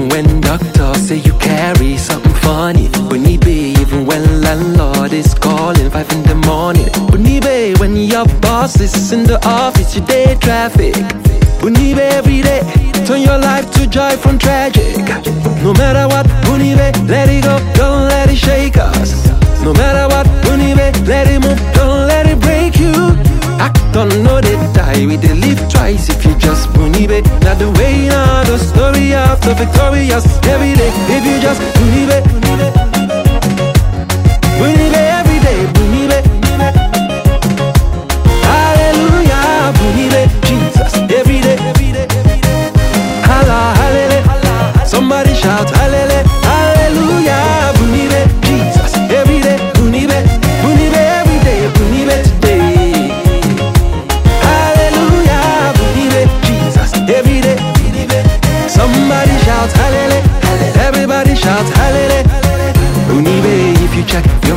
doctor say you carry something funny. Bunibe, even when landlord is calling five in the morning. Bunibe, when your boss is in the office, you day traffic. Bunibe every day, turn your life to joy from tragic. No matter what, Bunibe, let it go, don't let it shake us. No matter what, Bunibe, let it move, don't let it break you. Act on no they die, we they live twice story of the victorious every day. If you just believe it. Believe Bunibe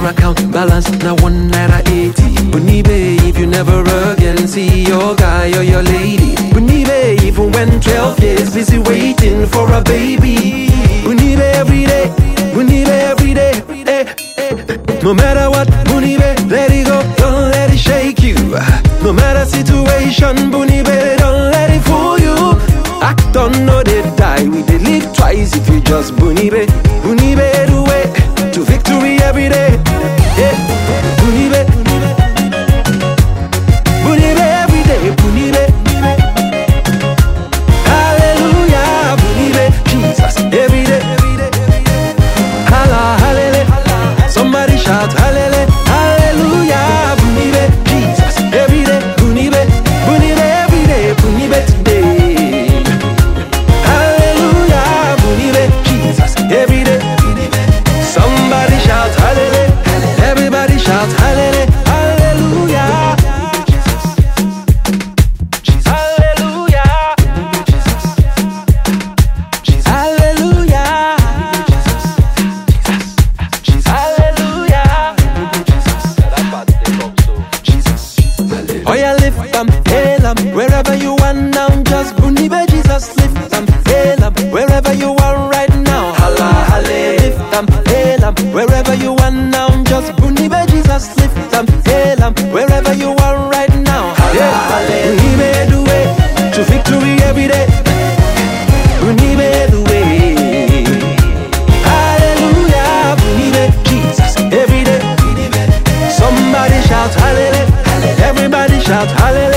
account balance, now one naira eighty. Bunibe, if you never again see your guy or your lady. Bunibe, even when 12 years busy waiting for a baby. Bunibe every day, Bunibe every day. eh, eh. No matter what, Bunibe, let it go, don't let it shake you. No matter situation, Bunibe, don't let it fool you. Act on no they die, we they live twice if you just Bunibe wherever you are now. Just believe Jesus, lift them, hail 'em, wherever you are right now. Halle, believe the way to victory every day. Believe the way. Hallelujah, believe Jesus every day. Somebody shout hallelujah. Everybody shout. Hallelujah.